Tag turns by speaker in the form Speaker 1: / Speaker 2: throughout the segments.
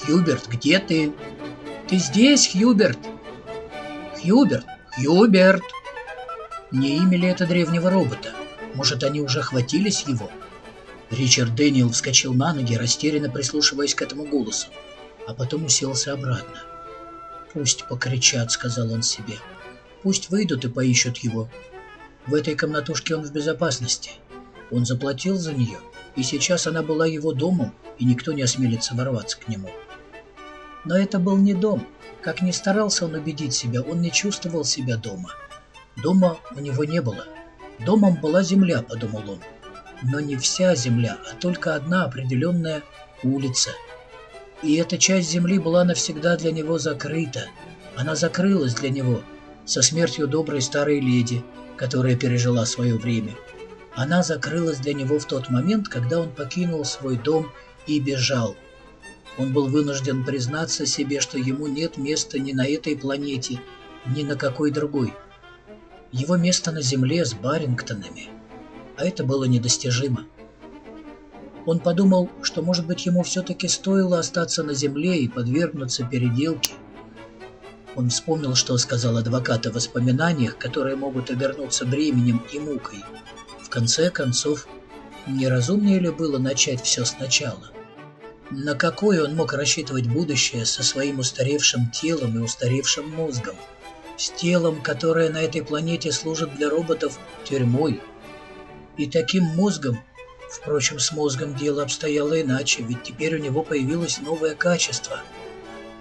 Speaker 1: «Хьюберт, где ты?» «Ты здесь, Хьюберт?» «Хьюберт! Хьюберт!» Не имя ли это древнего робота? Может, они уже хватились его? Ричард Дэниел вскочил на ноги, растерянно прислушиваясь к этому голосу, а потом уселся обратно. «Пусть покричат», — сказал он себе. «Пусть выйдут и поищут его. В этой комнатушке он в безопасности. Он заплатил за нее, и сейчас она была его домом, и никто не осмелится ворваться к нему». Но это был не дом. Как ни старался он убедить себя, он не чувствовал себя дома. Дома у него не было. Домом была земля, подумал он. Но не вся земля, а только одна определенная улица. И эта часть земли была навсегда для него закрыта. Она закрылась для него со смертью доброй старой леди, которая пережила свое время. Она закрылась для него в тот момент, когда он покинул свой дом и бежал. Он был вынужден признаться себе, что ему нет места ни на этой планете, ни на какой другой. Его место на Земле с Барингтонами. А это было недостижимо. Он подумал, что, может быть, ему все-таки стоило остаться на Земле и подвергнуться переделке. Он вспомнил, что сказал адвокат о воспоминаниях, которые могут обернуться бременем и мукой. В конце концов, неразумнее ли было начать все сначала? На какое он мог рассчитывать будущее со своим устаревшим телом и устаревшим мозгом? С телом, которое на этой планете служит для роботов тюрьмой. И таким мозгом, впрочем, с мозгом дело обстояло иначе, ведь теперь у него появилось новое качество,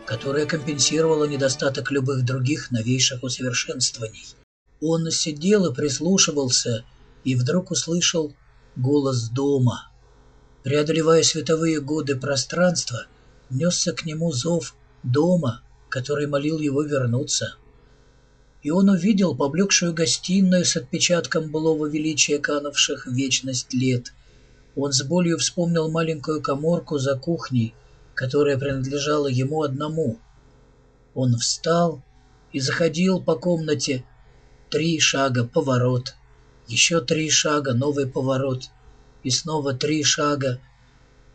Speaker 1: которое компенсировало недостаток любых других новейших усовершенствований. Он сидел и прислушивался, и вдруг услышал голос дома – преодолевая световые годы пространства, несся к нему зов дома, который молил его вернуться. И он увидел поблекшую гостиную с отпечатком былого величия канувших вечность лет. Он с болью вспомнил маленькую коморку за кухней, которая принадлежала ему одному. Он встал и заходил по комнате. Три шага, поворот. Еще три шага, новый поворот — и снова три шага.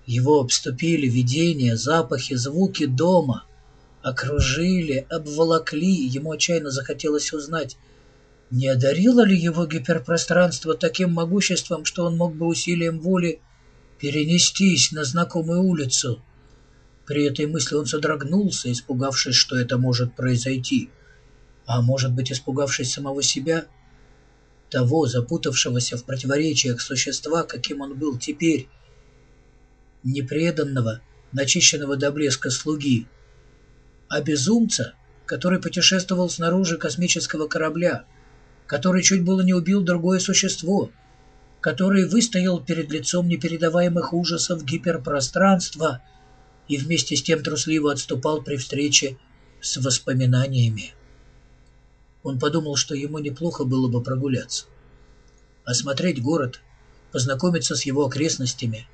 Speaker 1: Его обступили видения, запахи, звуки дома. Окружили, обволокли, ему отчаянно захотелось узнать, не одарило ли его гиперпространство таким могуществом, что он мог бы усилием воли перенестись на знакомую улицу. При этой мысли он содрогнулся, испугавшись, что это может произойти. А может быть, испугавшись самого себя – того запутавшегося в противоречиях существа, каким он был теперь, непреданного, начищенного до блеска слуги, а безумца, который путешествовал снаружи космического корабля, который чуть было не убил другое существо, который выстоял перед лицом непередаваемых ужасов гиперпространства и вместе с тем трусливо отступал при встрече с воспоминаниями. Он подумал, что ему неплохо было бы прогуляться. Осмотреть город, познакомиться с его окрестностями.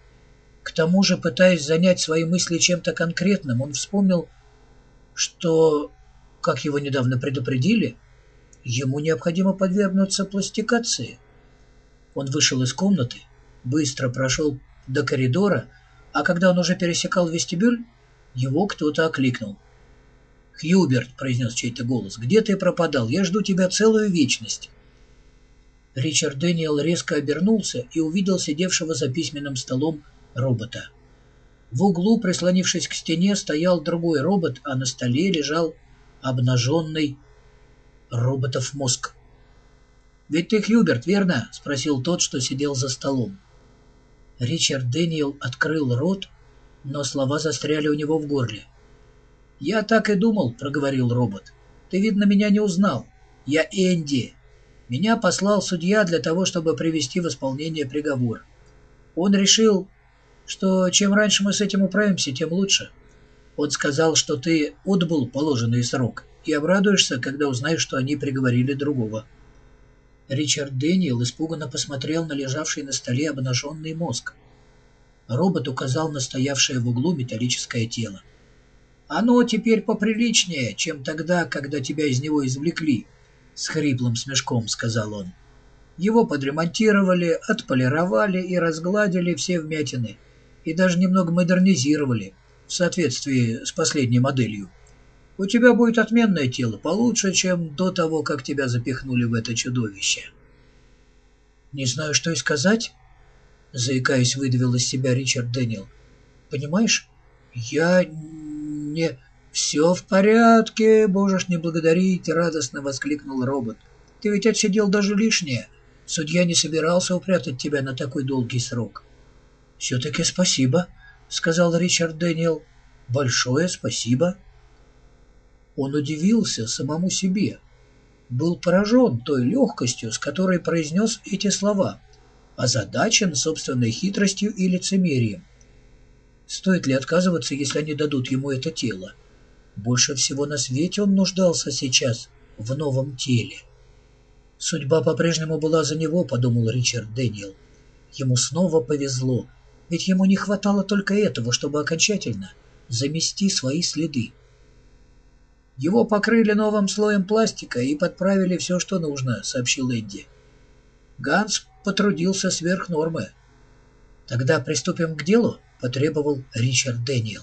Speaker 1: К тому же, пытаясь занять свои мысли чем-то конкретным, он вспомнил, что, как его недавно предупредили, ему необходимо подвергнуться пластикации. Он вышел из комнаты, быстро прошел до коридора, а когда он уже пересекал вестибюль, его кто-то окликнул – «Хьюберт», — произнес чей-то голос, — «где ты пропадал? Я жду тебя целую вечность». Ричард Дэниел резко обернулся и увидел сидевшего за письменным столом робота. В углу, прислонившись к стене, стоял другой робот, а на столе лежал обнаженный роботов мозг. «Ведь ты Хьюберт, верно?» — спросил тот, что сидел за столом. Ричард Дэниел открыл рот, но слова застряли у него в горле. «Я так и думал», — проговорил робот. «Ты, видно, меня не узнал. Я Энди. Меня послал судья для того, чтобы привести в исполнение приговор. Он решил, что чем раньше мы с этим управимся, тем лучше. Он сказал, что ты отбыл положенный срок и обрадуешься, когда узнаешь, что они приговорили другого». Ричард Дэниел испуганно посмотрел на лежавший на столе обнаженный мозг. Робот указал на стоявшее в углу металлическое тело. Оно теперь поприличнее, чем тогда, когда тебя из него извлекли, — с хриплым смешком сказал он. Его подремонтировали, отполировали и разгладили все вмятины, и даже немного модернизировали, в соответствии с последней моделью. У тебя будет отменное тело, получше, чем до того, как тебя запихнули в это чудовище. Не знаю, что и сказать, заикаясь, выдавил из себя Ричард Дэниел. Понимаешь, я не... «Все в порядке, можешь не благодарить», — радостно воскликнул робот. «Ты ведь отсидел даже лишнее. Судья не собирался упрятать тебя на такой долгий срок». «Все-таки спасибо», — сказал Ричард Дэниел. «Большое спасибо». Он удивился самому себе. Был поражен той легкостью, с которой произнес эти слова, озадачен собственной хитростью и лицемерием. Стоит ли отказываться, если они дадут ему это тело? Больше всего на свете он нуждался сейчас в новом теле. Судьба по-прежнему была за него, подумал Ричард Дэниел. Ему снова повезло, ведь ему не хватало только этого, чтобы окончательно замести свои следы. Его покрыли новым слоем пластика и подправили все, что нужно, сообщил Эдди. Ганс потрудился сверх нормы. Тогда приступим к делу, потребовал Ричард Дэниел.